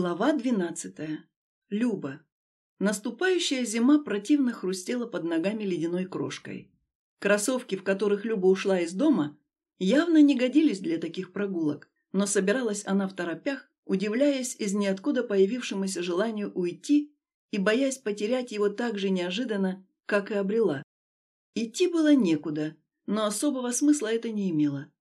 Глава двенадцатая. Люба. Наступающая зима противно хрустела под ногами ледяной крошкой. Кроссовки, в которых Люба ушла из дома, явно не годились для таких прогулок, но собиралась она в торопях, удивляясь из ниоткуда появившемуся желанию уйти и боясь потерять его так же неожиданно, как и обрела. Идти было некуда, но особого смысла это не имело.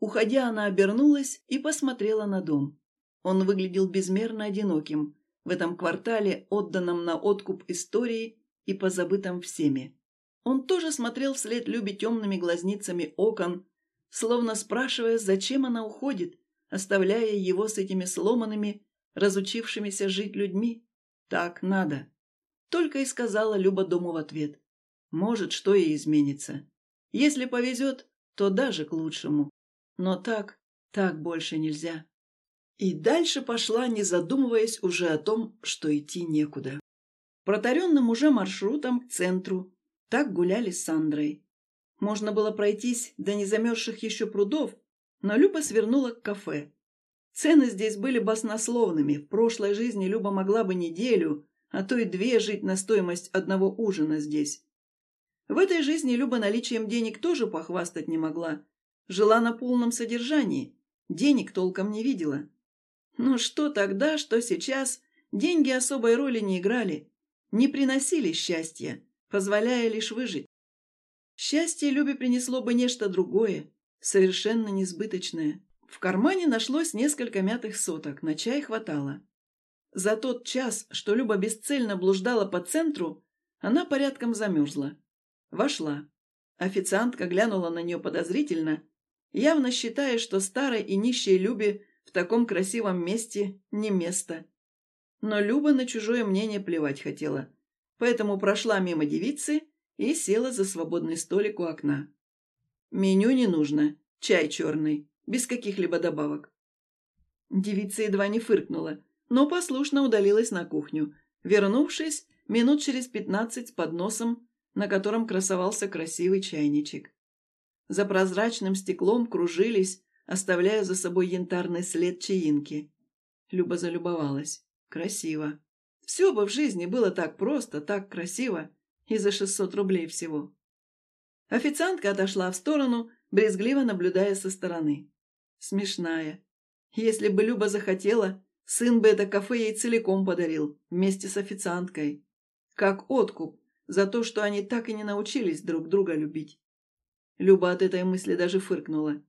Уходя, она обернулась и посмотрела на дом. Он выглядел безмерно одиноким в этом квартале, отданном на откуп истории и позабытом всеми. Он тоже смотрел вслед Любе темными глазницами окон, словно спрашивая, зачем она уходит, оставляя его с этими сломанными, разучившимися жить людьми. «Так надо», — только и сказала Люба дому в ответ. «Может, что и изменится. Если повезет, то даже к лучшему. Но так, так больше нельзя». И дальше пошла, не задумываясь уже о том, что идти некуда. Протаренным уже маршрутом к центру. Так гуляли с Сандрой. Можно было пройтись до незамерзших еще прудов, но Люба свернула к кафе. Цены здесь были баснословными. В прошлой жизни Люба могла бы неделю, а то и две жить на стоимость одного ужина здесь. В этой жизни Люба наличием денег тоже похвастать не могла. Жила на полном содержании. Денег толком не видела. Но что тогда, что сейчас, деньги особой роли не играли, не приносили счастья, позволяя лишь выжить. Счастье Любе принесло бы нечто другое, совершенно несбыточное. В кармане нашлось несколько мятых соток, на чай хватало. За тот час, что Люба бесцельно блуждала по центру, она порядком замерзла. Вошла. Официантка глянула на нее подозрительно, явно считая, что старой и нищей Любе в таком красивом месте не место. Но Люба на чужое мнение плевать хотела, поэтому прошла мимо девицы и села за свободный столик у окна. Меню не нужно, чай черный, без каких-либо добавок. Девица едва не фыркнула, но послушно удалилась на кухню, вернувшись минут через пятнадцать с подносом, на котором красовался красивый чайничек. За прозрачным стеклом кружились, оставляя за собой янтарный след чаинки. Люба залюбовалась. Красиво. Все бы в жизни было так просто, так красиво, и за шестьсот рублей всего. Официантка отошла в сторону, брезгливо наблюдая со стороны. Смешная. Если бы Люба захотела, сын бы это кафе ей целиком подарил, вместе с официанткой. Как откуп за то, что они так и не научились друг друга любить. Люба от этой мысли даже фыркнула.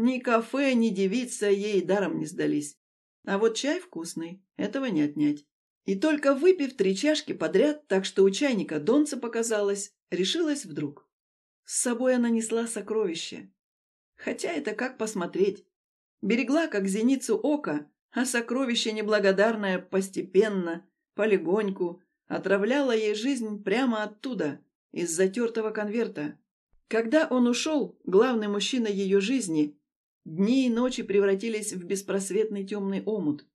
Ни кафе, ни девица ей даром не сдались. А вот чай вкусный, этого не отнять. И только выпив три чашки подряд, так что у чайника донца показалось, решилась вдруг. С собой она несла сокровище. Хотя это как посмотреть. Берегла, как зеницу ока, а сокровище неблагодарное постепенно, полегоньку, отравляло ей жизнь прямо оттуда, из затертого конверта. Когда он ушел, главный мужчина ее жизни, Дни и ночи превратились в беспросветный темный омут.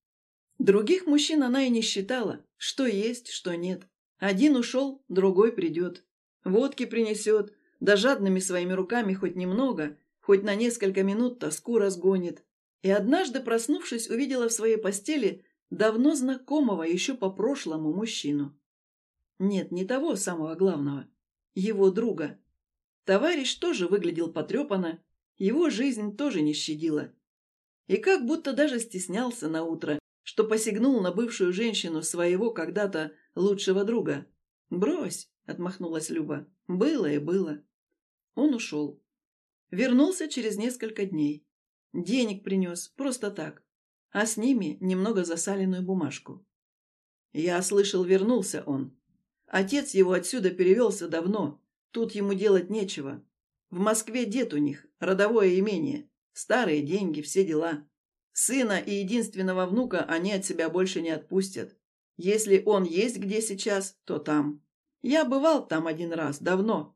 Других мужчин она и не считала, что есть, что нет. Один ушел, другой придет. Водки принесет, да жадными своими руками хоть немного, хоть на несколько минут тоску разгонит. И однажды, проснувшись, увидела в своей постели давно знакомого еще по прошлому мужчину. Нет, не того самого главного, его друга. Товарищ тоже выглядел потрепанно, его жизнь тоже не щадила. И как будто даже стеснялся на утро, что посягнул на бывшую женщину своего когда-то лучшего друга. «Брось», — отмахнулась Люба, — «было и было». Он ушел. Вернулся через несколько дней. Денег принес, просто так. А с ними немного засаленную бумажку. Я слышал, вернулся он. Отец его отсюда перевелся давно. Тут ему делать нечего. В Москве дед у них, родовое имение, старые деньги, все дела. Сына и единственного внука они от себя больше не отпустят. Если он есть где сейчас, то там. Я бывал там один раз, давно.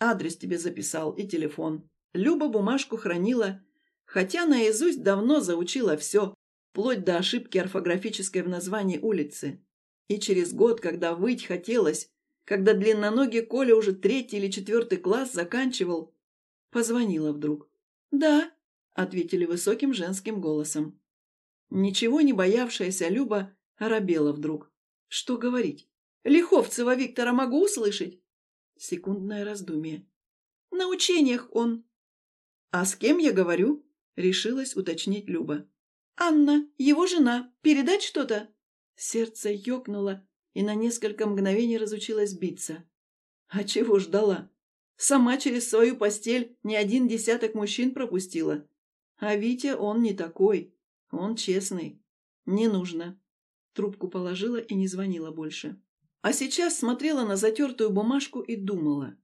Адрес тебе записал и телефон. Люба бумажку хранила, хотя наизусть давно заучила все, вплоть до ошибки орфографической в названии улицы. И через год, когда выть хотелось, когда длинноногий Коля уже третий или четвертый класс заканчивал, Позвонила вдруг. «Да», — ответили высоким женским голосом. Ничего не боявшаяся Люба оробела вдруг. Что говорить? Лиховцева Виктора могу услышать? Секундное раздумье. На учениях он. А с кем я говорю? Решилась уточнить Люба. «Анна, его жена. Передать что-то?» Сердце ёкнуло и на несколько мгновений разучилось биться. А чего ждала? Сама через свою постель не один десяток мужчин пропустила. А Витя он не такой. Он честный. Не нужно. Трубку положила и не звонила больше. А сейчас смотрела на затертую бумажку и думала.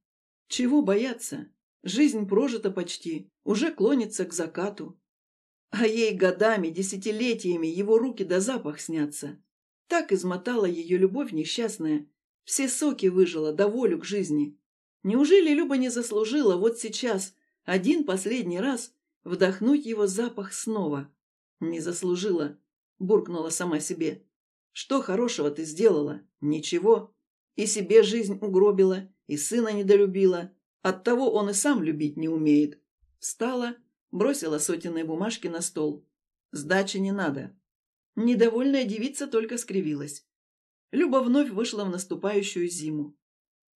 Чего бояться? Жизнь прожита почти, уже клонится к закату. А ей годами, десятилетиями его руки до запах снятся. Так измотала ее любовь несчастная. Все соки выжила, до волю к жизни. Неужели Люба не заслужила вот сейчас, один последний раз, вдохнуть его запах снова? Не заслужила, буркнула сама себе. Что хорошего ты сделала? Ничего. И себе жизнь угробила, и сына недолюбила. Оттого он и сам любить не умеет. Встала, бросила сотенные бумажки на стол. Сдачи не надо. Недовольная девица только скривилась. Люба вновь вышла в наступающую зиму.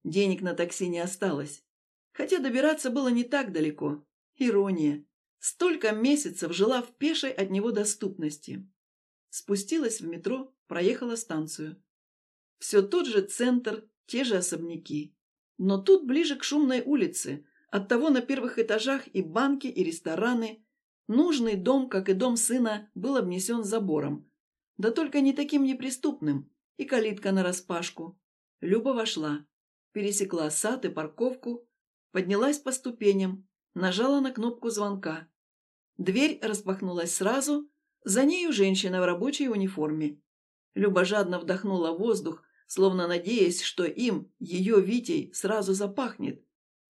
Денег на такси не осталось. Хотя добираться было не так далеко. Ирония. Столько месяцев жила в пешей от него доступности. Спустилась в метро, проехала станцию. Все тот же центр, те же особняки. Но тут ближе к шумной улице. Оттого на первых этажах и банки, и рестораны. Нужный дом, как и дом сына, был обнесен забором, да только не таким неприступным, и калитка нараспашку. Люба вошла, пересекла сад и парковку, поднялась по ступеням, нажала на кнопку звонка. Дверь распахнулась сразу, за нею женщина в рабочей униформе. Люба жадно вдохнула воздух, словно надеясь, что им, ее Витей, сразу запахнет.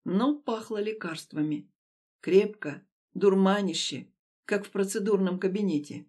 Но пахло лекарствами. Крепко, дурманище, как в процедурном кабинете.